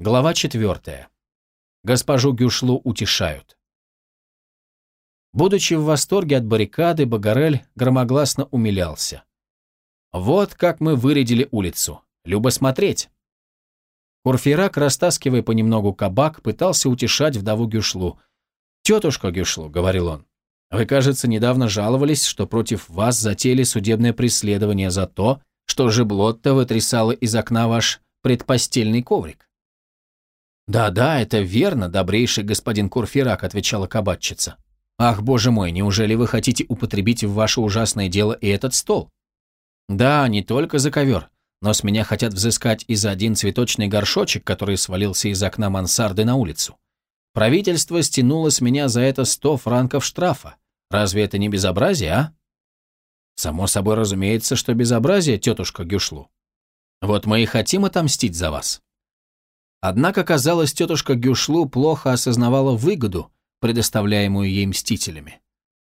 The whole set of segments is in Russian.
Глава 4. Госпожу Гюшлу утешают. Будучи в восторге от баррикады, Багарель громогласно умилялся. «Вот как мы вырядили улицу. Любо смотреть!» Курфейрак, растаскивая понемногу кабак, пытался утешать вдову Гюшлу. «Тетушка Гюшлу», — говорил он, — «вы, кажется, недавно жаловались, что против вас затеяли судебное преследование за то, что Жеблотта вытрясала из окна ваш предпостельный коврик. «Да-да, это верно, добрейший господин Курфирак», — отвечала кабачица. «Ах, боже мой, неужели вы хотите употребить в ваше ужасное дело и этот стол?» «Да, не только за ковер, но с меня хотят взыскать и за один цветочный горшочек, который свалился из окна мансарды на улицу. Правительство стянуло с меня за это сто франков штрафа. Разве это не безобразие, а?» «Само собой разумеется, что безобразие, тетушка Гюшлу. Вот мы и хотим отомстить за вас». Однако, казалось, тетушка Гюшлу плохо осознавала выгоду, предоставляемую ей мстителями.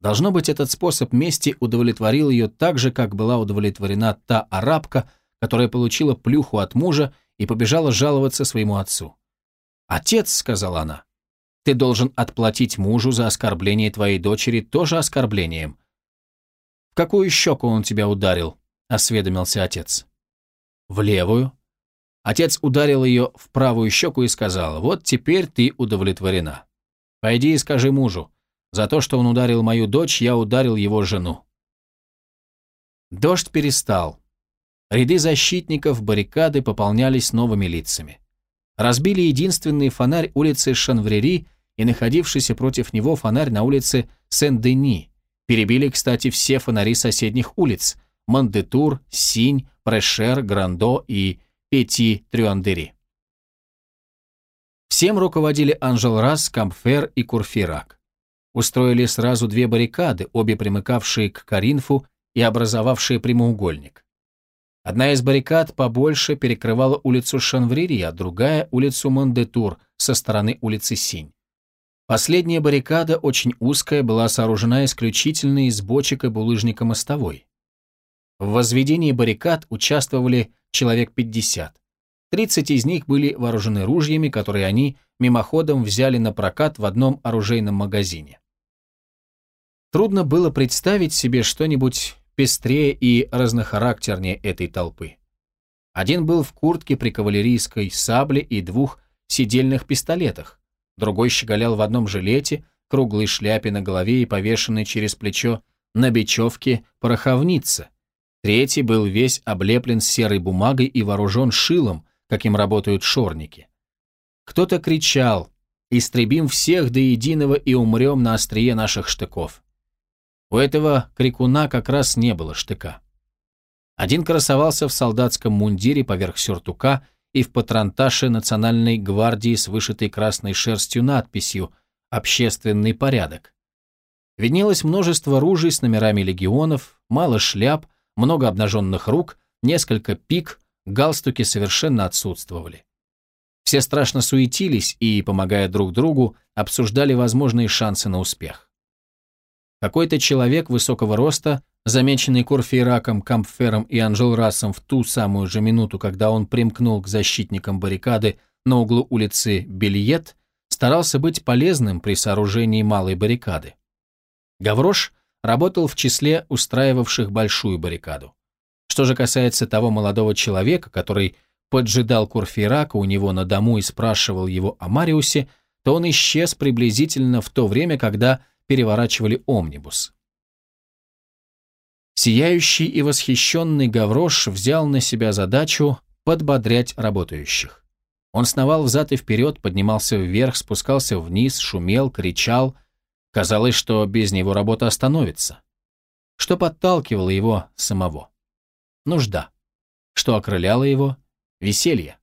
Должно быть, этот способ мести удовлетворил ее так же, как была удовлетворена та арабка, которая получила плюху от мужа и побежала жаловаться своему отцу. «Отец», — сказала она, — «ты должен отплатить мужу за оскорбление твоей дочери тоже оскорблением». «В какую щеку он тебя ударил?» — осведомился отец. «В левую», Отец ударил ее в правую щеку и сказал, «Вот теперь ты удовлетворена. Пойди и скажи мужу, за то, что он ударил мою дочь, я ударил его жену». Дождь перестал. Ряды защитников баррикады пополнялись новыми лицами. Разбили единственный фонарь улицы Шанврери и находившийся против него фонарь на улице Сен-Дени. Перебили, кстати, все фонари соседних улиц – Мандетур, Синь, Прешер, Грандо и Пяти Трюандери. Всем руководили Анжел Расс, Кампфер и Курфирак. Устроили сразу две баррикады, обе примыкавшие к Каринфу и образовавшие прямоугольник. Одна из баррикад побольше перекрывала улицу Шанврири, а другая – улицу Мондетур со стороны улицы Синь. Последняя баррикада, очень узкая, была сооружена исключительно из бочек и булыжника мостовой. В возведении баррикад участвовали человек 50. 30 из них были вооружены ружьями, которые они мимоходом взяли на прокат в одном оружейном магазине. Трудно было представить себе что-нибудь пестрее и разнохарактернее этой толпы. Один был в куртке при кавалерийской сабле и двух сидельных пистолетах, другой щеголял в одном жилете, круглой шляпе на голове и повешенной через плечо на бечевке пороховница, Третий был весь облеплен серой бумагой и вооружен шилом, каким работают шорники. Кто-то кричал «Истребим всех до единого и умрем на острие наших штыков». У этого крикуна как раз не было штыка. Один красовался в солдатском мундире поверх сюртука и в патронташе национальной гвардии с вышитой красной шерстью надписью «Общественный порядок». Виднелось множество ружей с номерами легионов, мало шляп, много обнаженных рук, несколько пик, галстуки совершенно отсутствовали. Все страшно суетились и, помогая друг другу, обсуждали возможные шансы на успех. Какой-то человек высокого роста, замеченный Корфейраком, Кампфером и Анжел Рассом в ту самую же минуту, когда он примкнул к защитникам баррикады на углу улицы Бельет, старался быть полезным при сооружении малой баррикады. Гаврош работал в числе устраивавших большую баррикаду. Что же касается того молодого человека, который поджидал Курфейрака у него на дому и спрашивал его о Мариусе, то он исчез приблизительно в то время, когда переворачивали омнибус. Сияющий и восхищенный Гаврош взял на себя задачу подбодрять работающих. Он сновал взад и вперед, поднимался вверх, спускался вниз, шумел, кричал – Казалось, что без него работа остановится. Что подталкивало его самого? Нужда. Что окрыляло его? Веселье.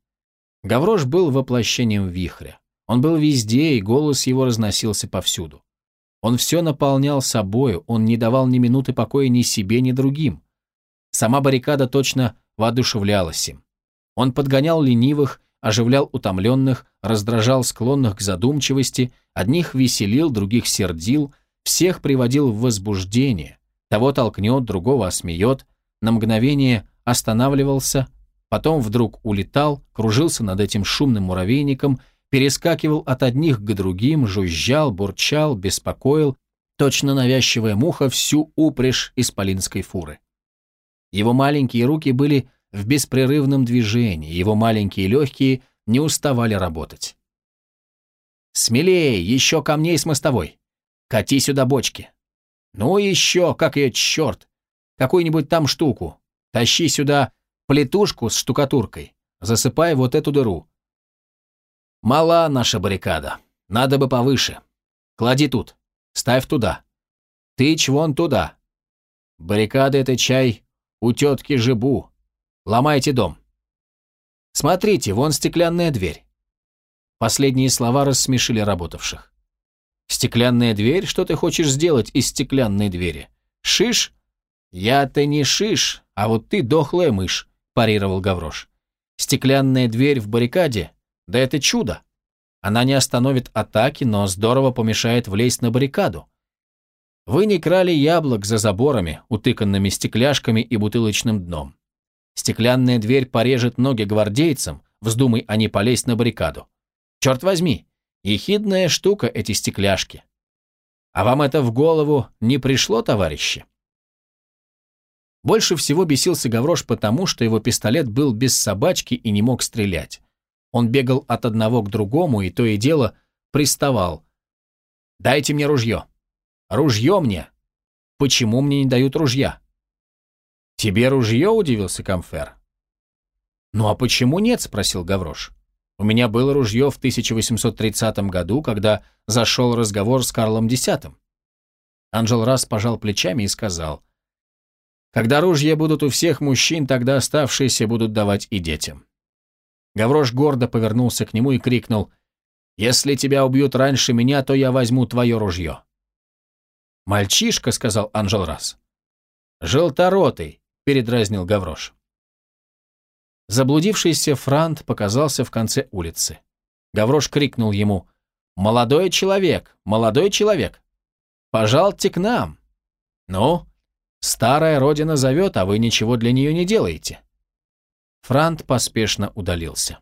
Гаврош был воплощением вихря. Он был везде, и голос его разносился повсюду. Он все наполнял собою, он не давал ни минуты покоя ни себе, ни другим. Сама баррикада точно воодушевлялась им. Он подгонял ленивых, оживлял утомленных, раздражал склонных к задумчивости, одних веселил, других сердил, всех приводил в возбуждение, того толкнет, другого осмеет, на мгновение останавливался, потом вдруг улетал, кружился над этим шумным муравейником, перескакивал от одних к другим, жужжал, бурчал, беспокоил, точно навязчивая муха всю упряжь исполинской фуры. Его маленькие руки были в беспрерывном движении, его маленькие легкие не уставали работать. «Смелее, еще камней с мостовой! Кати сюда бочки! Ну еще, как ее черт! Какую-нибудь там штуку! Тащи сюда плитушку с штукатуркой, засыпай вот эту дыру. Мала наша баррикада, надо бы повыше. Клади тут, ставь туда. Тычь вон туда. Баррикада — это чай у тетки Жибу. Ломайте дом. Смотрите, вон стеклянная дверь. Последние слова рассмешили работавших. «Стеклянная дверь? Что ты хочешь сделать из стеклянной двери? Шиш? Я-то не шиш, а вот ты дохлая мышь», – парировал Гаврош. «Стеклянная дверь в баррикаде? Да это чудо! Она не остановит атаки, но здорово помешает влезть на баррикаду. Вы не крали яблок за заборами, утыканными стекляшками и бутылочным дном. Стеклянная дверь порежет ноги гвардейцам, вздумай они полезть на баррикаду. Черт возьми, ехидная штука эти стекляшки. А вам это в голову не пришло, товарищи? Больше всего бесился Гаврош потому, что его пистолет был без собачки и не мог стрелять. Он бегал от одного к другому и то и дело приставал. «Дайте мне ружье! Ружье мне! Почему мне не дают ружья?» «Тебе ружье?» – удивился Камфер. «Ну а почему нет?» – спросил Гаврош. У меня было ружье в 1830 году, когда зашел разговор с Карлом X. Анжел раз пожал плечами и сказал, «Когда ружья будут у всех мужчин, тогда оставшиеся будут давать и детям». Гаврош гордо повернулся к нему и крикнул, «Если тебя убьют раньше меня, то я возьму твое ружье». «Мальчишка», — сказал Анжел раз. «Желторотый», — передразнил Гаврош. Заблудившийся Франт показался в конце улицы. Гаврош крикнул ему «Молодой человек! Молодой человек! Пожалуйте к нам!» «Ну, старая родина зовет, а вы ничего для нее не делаете». Франт поспешно удалился.